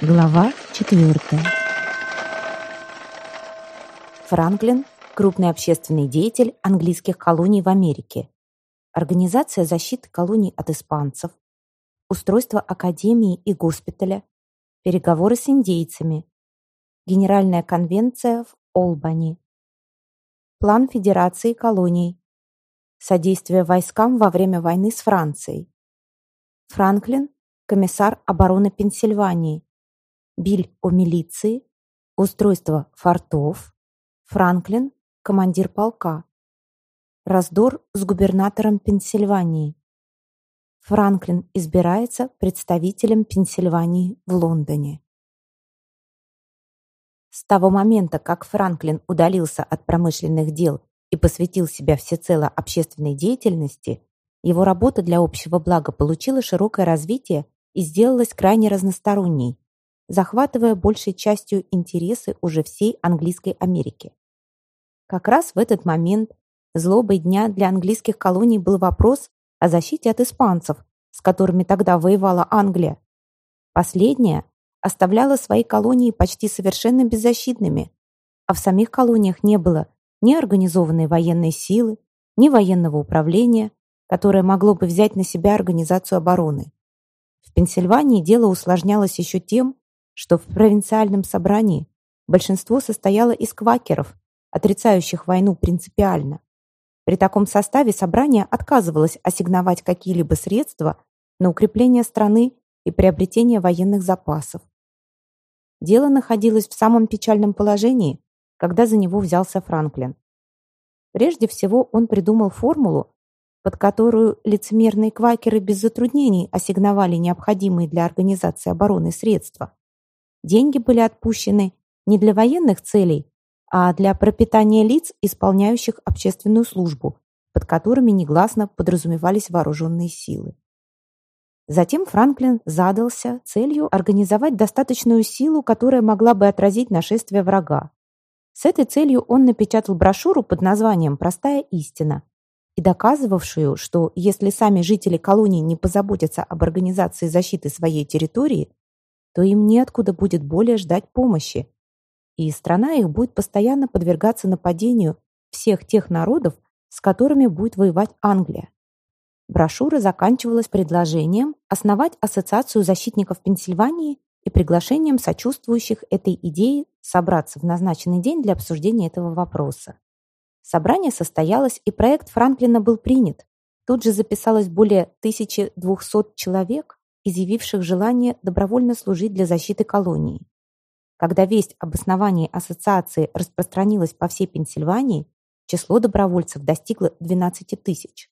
Глава 4. Франклин – крупный общественный деятель английских колоний в Америке. Организация защиты колоний от испанцев, устройство академии и госпиталя, переговоры с индейцами, Генеральная конвенция в Олбани, план Федерации колоний, содействие войскам во время войны с Францией. Франклин – комиссар обороны Пенсильвании, Биль о милиции, устройство фортов, Франклин, командир полка, раздор с губернатором Пенсильвании. Франклин избирается представителем Пенсильвании в Лондоне. С того момента, как Франклин удалился от промышленных дел и посвятил себя всецело общественной деятельности, его работа для общего блага получила широкое развитие и сделалась крайне разносторонней захватывая большей частью интересы уже всей английской Америки. Как раз в этот момент злобой дня для английских колоний был вопрос о защите от испанцев, с которыми тогда воевала Англия. Последняя оставляла свои колонии почти совершенно беззащитными, а в самих колониях не было ни организованной военной силы, ни военного управления, которое могло бы взять на себя организацию обороны. В Пенсильвании дело усложнялось еще тем, что в провинциальном собрании большинство состояло из квакеров, отрицающих войну принципиально. При таком составе собрание отказывалось ассигновать какие-либо средства на укрепление страны и приобретение военных запасов. Дело находилось в самом печальном положении, когда за него взялся Франклин. Прежде всего он придумал формулу, под которую лицемерные квакеры без затруднений ассигновали необходимые для организации обороны средства. Деньги были отпущены не для военных целей, а для пропитания лиц, исполняющих общественную службу, под которыми негласно подразумевались вооруженные силы. Затем Франклин задался целью организовать достаточную силу, которая могла бы отразить нашествие врага. С этой целью он напечатал брошюру под названием «Простая истина» и доказывавшую, что если сами жители колонии не позаботятся об организации защиты своей территории, то им неоткуда будет более ждать помощи. И страна их будет постоянно подвергаться нападению всех тех народов, с которыми будет воевать Англия. Брошюра заканчивалась предложением основать Ассоциацию защитников Пенсильвании и приглашением сочувствующих этой идее собраться в назначенный день для обсуждения этого вопроса. Собрание состоялось, и проект Франклина был принят. Тут же записалось более 1200 человек, изъявивших желание добровольно служить для защиты колонии. Когда весть об основании ассоциации распространилась по всей Пенсильвании, число добровольцев достигло 12 тысяч.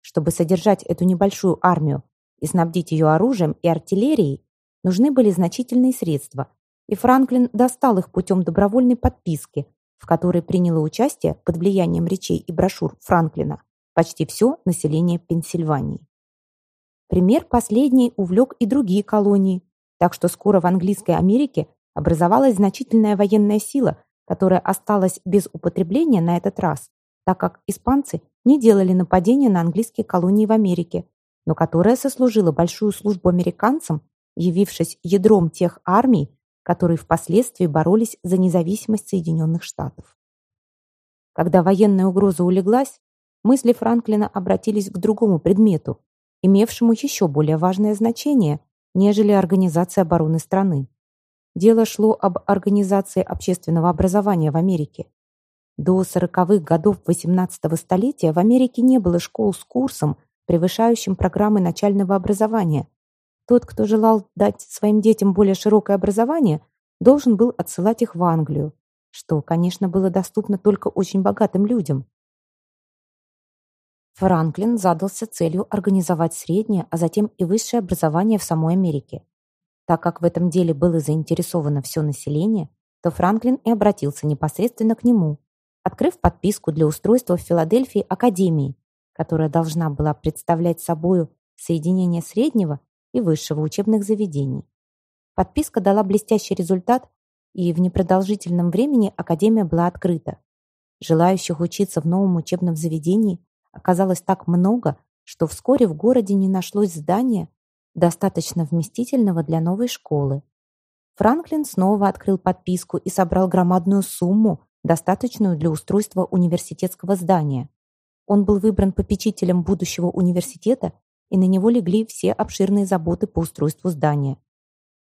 Чтобы содержать эту небольшую армию и снабдить ее оружием и артиллерией, нужны были значительные средства, и Франклин достал их путем добровольной подписки, в которой приняло участие под влиянием речей и брошюр Франклина почти все население Пенсильвании. Пример последний увлек и другие колонии, так что скоро в английской Америке образовалась значительная военная сила, которая осталась без употребления на этот раз, так как испанцы не делали нападения на английские колонии в Америке, но которая сослужила большую службу американцам, явившись ядром тех армий, которые впоследствии боролись за независимость Соединенных Штатов. Когда военная угроза улеглась, мысли Франклина обратились к другому предмету имевшему еще более важное значение, нежели организация обороны страны. Дело шло об организации общественного образования в Америке. До 40-х годов XVIII столетия в Америке не было школ с курсом, превышающим программы начального образования. Тот, кто желал дать своим детям более широкое образование, должен был отсылать их в Англию, что, конечно, было доступно только очень богатым людям. Франклин задался целью организовать среднее, а затем и высшее образование в самой Америке. Так как в этом деле было заинтересовано все население, то Франклин и обратился непосредственно к нему, открыв подписку для устройства в Филадельфии академии, которая должна была представлять собою соединение среднего и высшего учебных заведений. Подписка дала блестящий результат, и в непродолжительном времени академия была открыта. Желающих учиться в новом учебном заведении оказалось так много, что вскоре в городе не нашлось здания, достаточно вместительного для новой школы. Франклин снова открыл подписку и собрал громадную сумму, достаточную для устройства университетского здания. Он был выбран попечителем будущего университета, и на него легли все обширные заботы по устройству здания.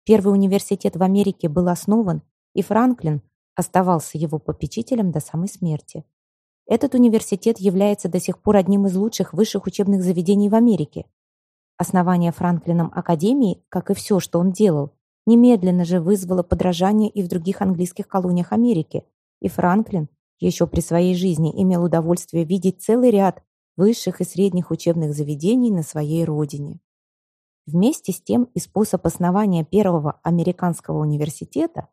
Первый университет в Америке был основан, и Франклин оставался его попечителем до самой смерти. Этот университет является до сих пор одним из лучших высших учебных заведений в Америке. Основание Франклином Академии, как и все, что он делал, немедленно же вызвало подражание и в других английских колониях Америки, и Франклин еще при своей жизни имел удовольствие видеть целый ряд высших и средних учебных заведений на своей родине. Вместе с тем и способ основания первого американского университета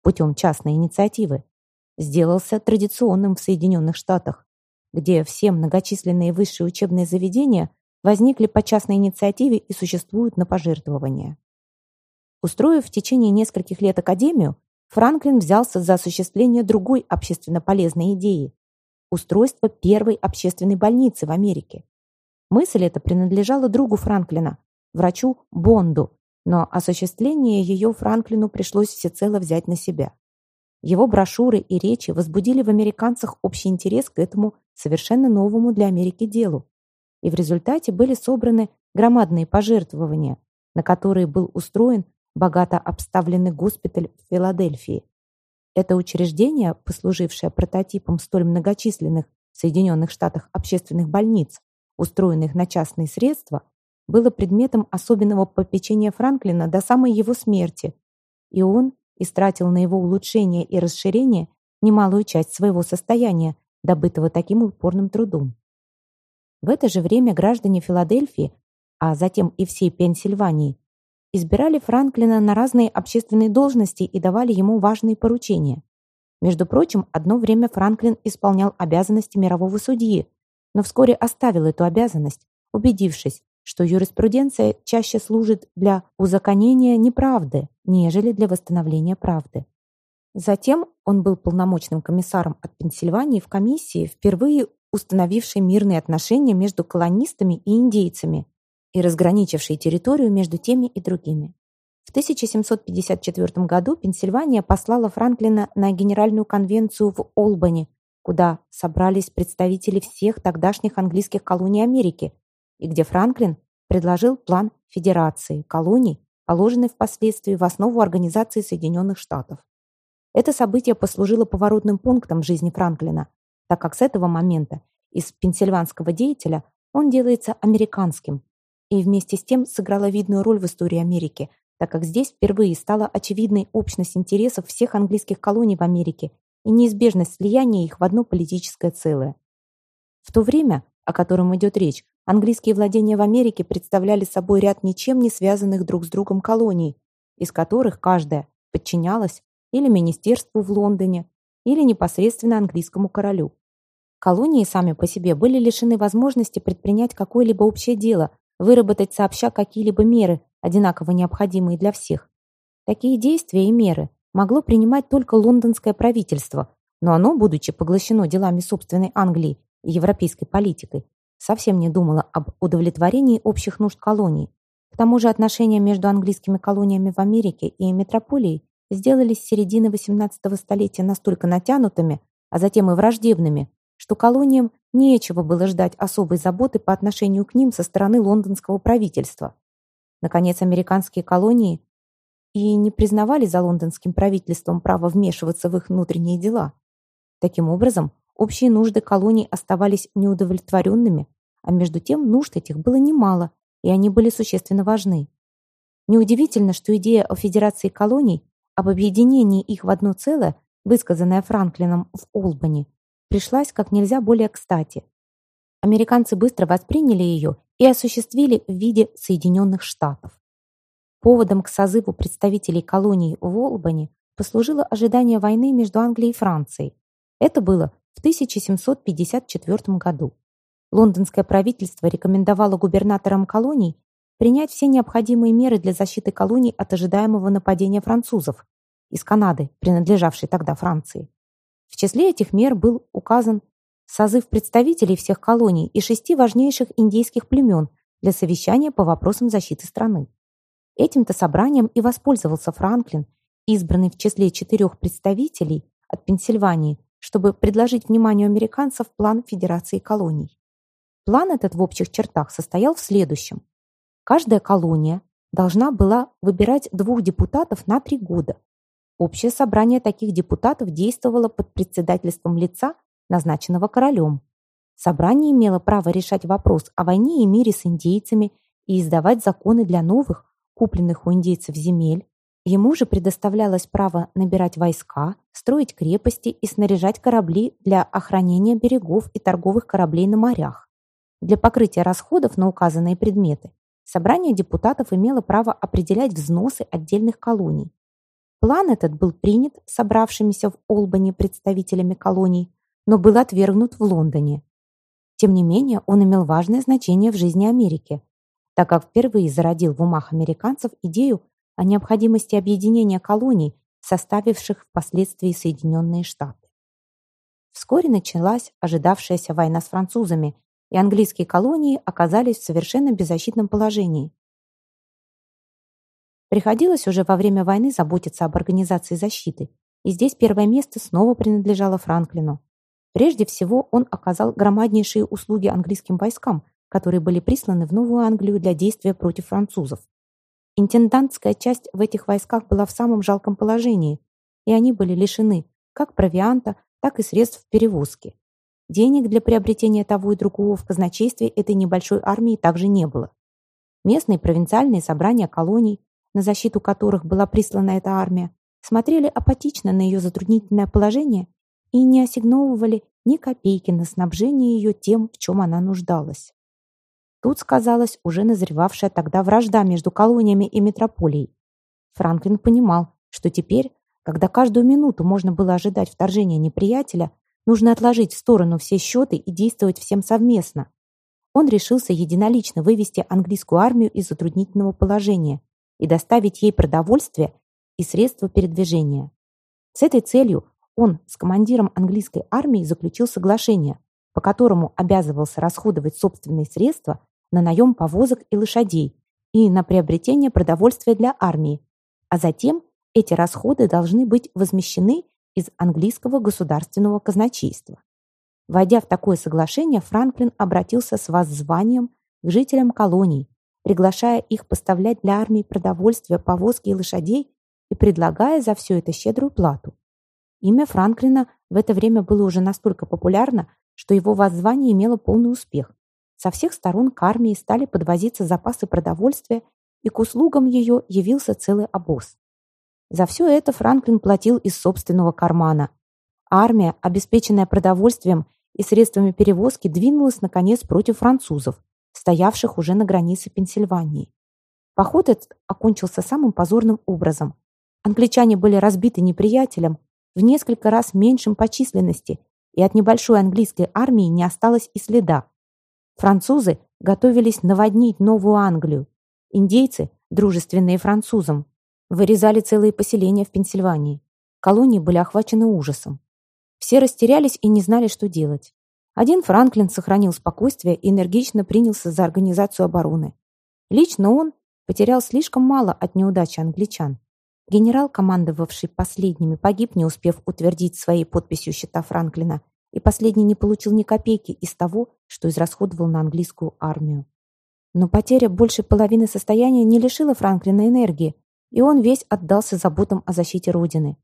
путем частной инициативы сделался традиционным в Соединенных Штатах, где все многочисленные высшие учебные заведения возникли по частной инициативе и существуют на пожертвования. Устроив в течение нескольких лет академию, Франклин взялся за осуществление другой общественно полезной идеи – устройство первой общественной больницы в Америке. Мысль эта принадлежала другу Франклина, врачу Бонду, но осуществление ее Франклину пришлось всецело взять на себя. Его брошюры и речи возбудили в американцах общий интерес к этому совершенно новому для Америки делу. И в результате были собраны громадные пожертвования, на которые был устроен богато обставленный госпиталь в Филадельфии. Это учреждение, послужившее прототипом столь многочисленных в Соединенных Штатах общественных больниц, устроенных на частные средства, было предметом особенного попечения Франклина до самой его смерти, и он истратил на его улучшение и расширение немалую часть своего состояния, добытого таким упорным трудом. В это же время граждане Филадельфии, а затем и всей Пенсильвании, избирали Франклина на разные общественные должности и давали ему важные поручения. Между прочим, одно время Франклин исполнял обязанности мирового судьи, но вскоре оставил эту обязанность, убедившись, что юриспруденция чаще служит для узаконения неправды, нежели для восстановления правды. Затем он был полномочным комиссаром от Пенсильвании в комиссии, впервые установившей мирные отношения между колонистами и индейцами и разграничившей территорию между теми и другими. В 1754 году Пенсильвания послала Франклина на Генеральную конвенцию в Олбани, куда собрались представители всех тогдашних английских колоний Америки, и где Франклин предложил план федерации колоний, положенный впоследствии в основу Организации Соединенных Штатов. Это событие послужило поворотным пунктом в жизни Франклина, так как с этого момента из пенсильванского деятеля он делается американским и вместе с тем сыграла видную роль в истории Америки, так как здесь впервые стала очевидной общность интересов всех английских колоний в Америке и неизбежность слияния их в одно политическое целое. В то время, о котором идет речь, Английские владения в Америке представляли собой ряд ничем не связанных друг с другом колоний, из которых каждая подчинялась или министерству в Лондоне, или непосредственно английскому королю. Колонии сами по себе были лишены возможности предпринять какое-либо общее дело, выработать сообща какие-либо меры, одинаково необходимые для всех. Такие действия и меры могло принимать только лондонское правительство, но оно, будучи поглощено делами собственной Англии и европейской политикой, совсем не думала об удовлетворении общих нужд колоний. К тому же отношения между английскими колониями в Америке и метрополией сделались с середины XVIII столетия настолько натянутыми, а затем и враждебными, что колониям нечего было ждать особой заботы по отношению к ним со стороны лондонского правительства. Наконец, американские колонии и не признавали за лондонским правительством право вмешиваться в их внутренние дела. Таким образом, Общие нужды колоний оставались неудовлетворенными, а между тем нужд этих было немало, и они были существенно важны. Неудивительно, что идея о федерации колоний, об объединении их в одно целое, высказанная Франклином в Олбани, пришлась как нельзя более кстати. Американцы быстро восприняли ее и осуществили в виде Соединенных Штатов. Поводом к созыву представителей колоний в Олбани послужило ожидание войны между Англией и Францией. Это было в 1754 году. Лондонское правительство рекомендовало губернаторам колоний принять все необходимые меры для защиты колоний от ожидаемого нападения французов из Канады, принадлежавшей тогда Франции. В числе этих мер был указан созыв представителей всех колоний и шести важнейших индейских племен для совещания по вопросам защиты страны. Этим-то собранием и воспользовался Франклин избранный в числе четырех представителей от Пенсильвании, чтобы предложить вниманию американцев план Федерации колоний. План этот в общих чертах состоял в следующем. Каждая колония должна была выбирать двух депутатов на три года. Общее собрание таких депутатов действовало под председательством лица, назначенного королем. Собрание имело право решать вопрос о войне и мире с индейцами и издавать законы для новых, купленных у индейцев земель. Ему же предоставлялось право набирать войска, строить крепости и снаряжать корабли для охранения берегов и торговых кораблей на морях. Для покрытия расходов на указанные предметы собрание депутатов имело право определять взносы отдельных колоний. План этот был принят собравшимися в Олбани представителями колоний, но был отвергнут в Лондоне. Тем не менее, он имел важное значение в жизни Америки, так как впервые зародил в умах американцев идею о необходимости объединения колоний, составивших впоследствии Соединенные Штаты. Вскоре началась ожидавшаяся война с французами, и английские колонии оказались в совершенно беззащитном положении. Приходилось уже во время войны заботиться об организации защиты, и здесь первое место снова принадлежало Франклину. Прежде всего, он оказал громаднейшие услуги английским войскам, которые были присланы в Новую Англию для действия против французов. Интендантская часть в этих войсках была в самом жалком положении, и они были лишены как провианта, так и средств перевозки. Денег для приобретения того и другого в казначействе этой небольшой армии также не было. Местные провинциальные собрания колоний, на защиту которых была прислана эта армия, смотрели апатично на ее затруднительное положение и не ассигновывали ни копейки на снабжение ее тем, в чем она нуждалась. Тут сказалась уже назревавшая тогда вражда между колониями и метрополией. Франклин понимал, что теперь, когда каждую минуту можно было ожидать вторжения неприятеля, нужно отложить в сторону все счеты и действовать всем совместно. Он решился единолично вывести английскую армию из затруднительного положения и доставить ей продовольствие и средства передвижения. С этой целью он с командиром английской армии заключил соглашение, по которому обязывался расходовать собственные средства на наем повозок и лошадей и на приобретение продовольствия для армии, а затем эти расходы должны быть возмещены из английского государственного казначейства. Войдя в такое соглашение, Франклин обратился с воззванием к жителям колоний, приглашая их поставлять для армии продовольствие, повозки и лошадей и предлагая за все это щедрую плату. Имя Франклина в это время было уже настолько популярно, что его воззвание имело полный успех. Со всех сторон к армии стали подвозиться запасы продовольствия, и к услугам ее явился целый обоз. За все это Франклин платил из собственного кармана. Армия, обеспеченная продовольствием и средствами перевозки, двинулась, наконец, против французов, стоявших уже на границе Пенсильвании. Поход этот окончился самым позорным образом. Англичане были разбиты неприятелем, в несколько раз меньшим по численности, и от небольшой английской армии не осталось и следа. Французы готовились наводнить Новую Англию. Индейцы, дружественные французам, вырезали целые поселения в Пенсильвании. Колонии были охвачены ужасом. Все растерялись и не знали, что делать. Один Франклин сохранил спокойствие и энергично принялся за организацию обороны. Лично он потерял слишком мало от неудачи англичан. Генерал, командовавший последними, погиб, не успев утвердить своей подписью счета Франклина, и последний не получил ни копейки из того, что израсходовал на английскую армию. Но потеря большей половины состояния не лишила Франклина энергии, и он весь отдался заботам о защите Родины.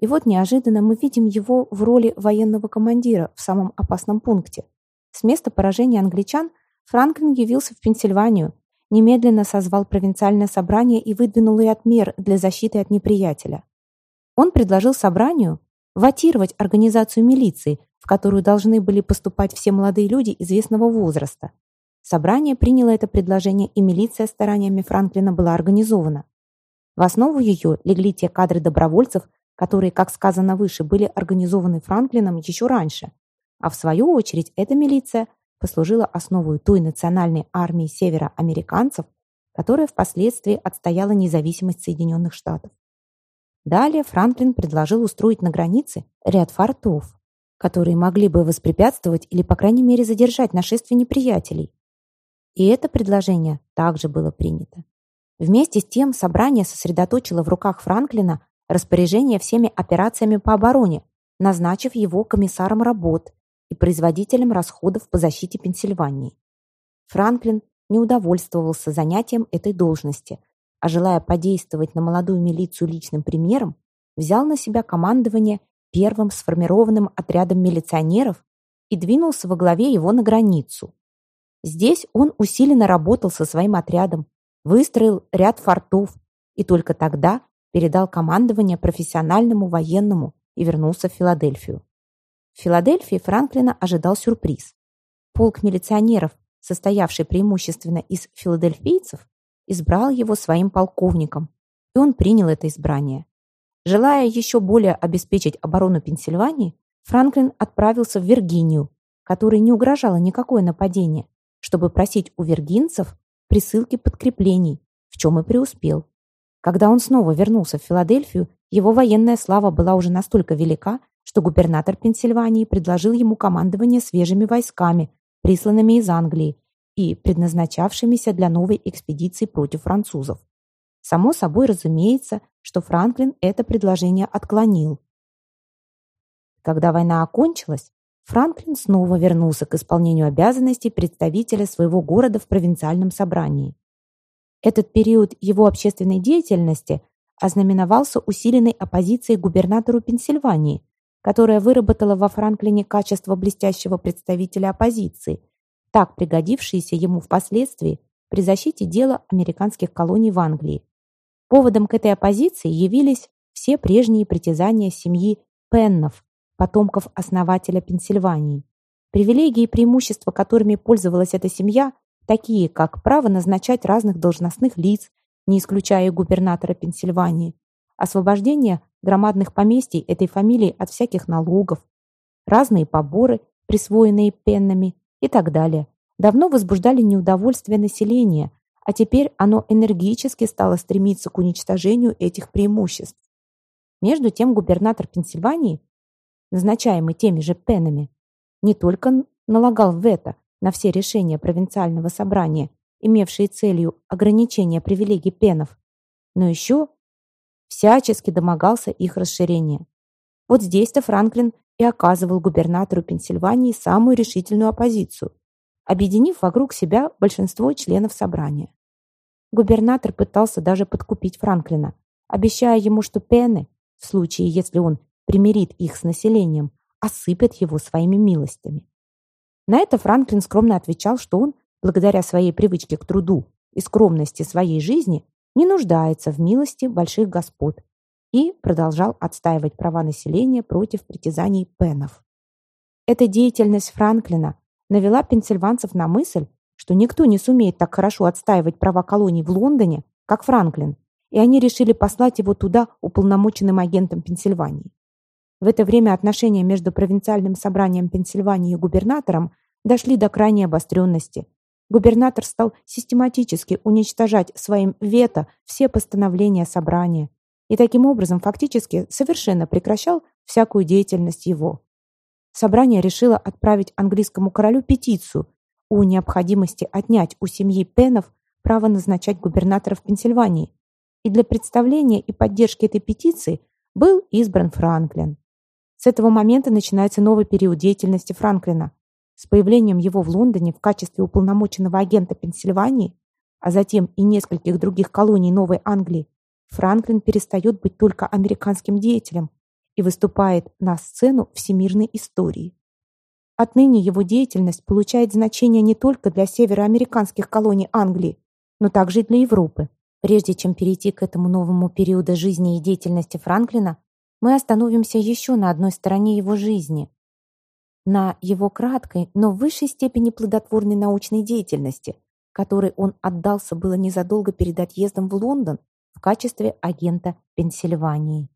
И вот неожиданно мы видим его в роли военного командира в самом опасном пункте. С места поражения англичан Франклин явился в Пенсильванию немедленно созвал провинциальное собрание и выдвинул ряд мер для защиты от неприятеля. Он предложил собранию ватировать организацию милиции, в которую должны были поступать все молодые люди известного возраста. Собрание приняло это предложение, и милиция стараниями Франклина была организована. В основу ее легли те кадры добровольцев, которые, как сказано выше, были организованы Франклином еще раньше. А в свою очередь эта милиция послужила основой той национальной армии североамериканцев, которая впоследствии отстояла независимость Соединенных Штатов. Далее Франклин предложил устроить на границе ряд фортов, которые могли бы воспрепятствовать или, по крайней мере, задержать нашествие неприятелей. И это предложение также было принято. Вместе с тем собрание сосредоточило в руках Франклина распоряжение всеми операциями по обороне, назначив его комиссаром работ и производителем расходов по защите Пенсильвании. Франклин не удовольствовался занятием этой должности, а желая подействовать на молодую милицию личным примером, взял на себя командование первым сформированным отрядом милиционеров и двинулся во главе его на границу. Здесь он усиленно работал со своим отрядом, выстроил ряд фортов и только тогда передал командование профессиональному военному и вернулся в Филадельфию. В Филадельфии Франклина ожидал сюрприз. Полк милиционеров, состоявший преимущественно из филадельфийцев, избрал его своим полковником, и он принял это избрание. Желая еще более обеспечить оборону Пенсильвании, Франклин отправился в Виргинию, которой не угрожало никакое нападение, чтобы просить у виргинцев присылки подкреплений, в чем и преуспел. Когда он снова вернулся в Филадельфию, его военная слава была уже настолько велика, что губернатор Пенсильвании предложил ему командование свежими войсками, присланными из Англии и предназначавшимися для новой экспедиции против французов. Само собой разумеется, что Франклин это предложение отклонил. Когда война окончилась, Франклин снова вернулся к исполнению обязанностей представителя своего города в провинциальном собрании. Этот период его общественной деятельности ознаменовался усиленной оппозицией губернатору Пенсильвании, которая выработала во Франклине качество блестящего представителя оппозиции, так пригодившиеся ему впоследствии при защите дела американских колоний в Англии. Поводом к этой оппозиции явились все прежние притязания семьи Пеннов, потомков основателя Пенсильвании. Привилегии и преимущества, которыми пользовалась эта семья, такие как право назначать разных должностных лиц, не исключая губернатора Пенсильвании, освобождение громадных поместий этой фамилии от всяких налогов, разные поборы, присвоенные пеннами и так далее, давно возбуждали неудовольствие населения, а теперь оно энергически стало стремиться к уничтожению этих преимуществ. Между тем губернатор Пенсильвании, назначаемый теми же пенами, не только налагал вето на все решения провинциального собрания, имевшие целью ограничения привилегий пенов, но еще всячески домогался их расширения. Вот здесь-то Франклин и оказывал губернатору Пенсильвании самую решительную оппозицию, объединив вокруг себя большинство членов собрания. Губернатор пытался даже подкупить Франклина, обещая ему, что пены, в случае, если он примирит их с населением, осыпят его своими милостями. На это Франклин скромно отвечал, что он, благодаря своей привычке к труду и скромности своей жизни, не нуждается в милости больших господ и продолжал отстаивать права населения против притязаний пенов. Эта деятельность Франклина навела пенсильванцев на мысль, что никто не сумеет так хорошо отстаивать права колоний в Лондоне, как Франклин, и они решили послать его туда уполномоченным агентом Пенсильвании. В это время отношения между провинциальным собранием Пенсильвании и губернатором дошли до крайней обостренности. Губернатор стал систематически уничтожать своим вето все постановления собрания и таким образом фактически совершенно прекращал всякую деятельность его. Собрание решило отправить английскому королю петицию о необходимости отнять у семьи Пенов право назначать губернаторов Пенсильвании, и для представления и поддержки этой петиции был избран Франклин. С этого момента начинается новый период деятельности Франклина. С появлением его в Лондоне в качестве уполномоченного агента Пенсильвании, а затем и нескольких других колоний Новой Англии, Франклин перестает быть только американским деятелем и выступает на сцену всемирной истории. Отныне его деятельность получает значение не только для североамериканских колоний Англии, но также и для Европы. Прежде чем перейти к этому новому периоду жизни и деятельности Франклина, мы остановимся еще на одной стороне его жизни. На его краткой, но в высшей степени плодотворной научной деятельности, которой он отдался было незадолго перед отъездом в Лондон в качестве агента Пенсильвании.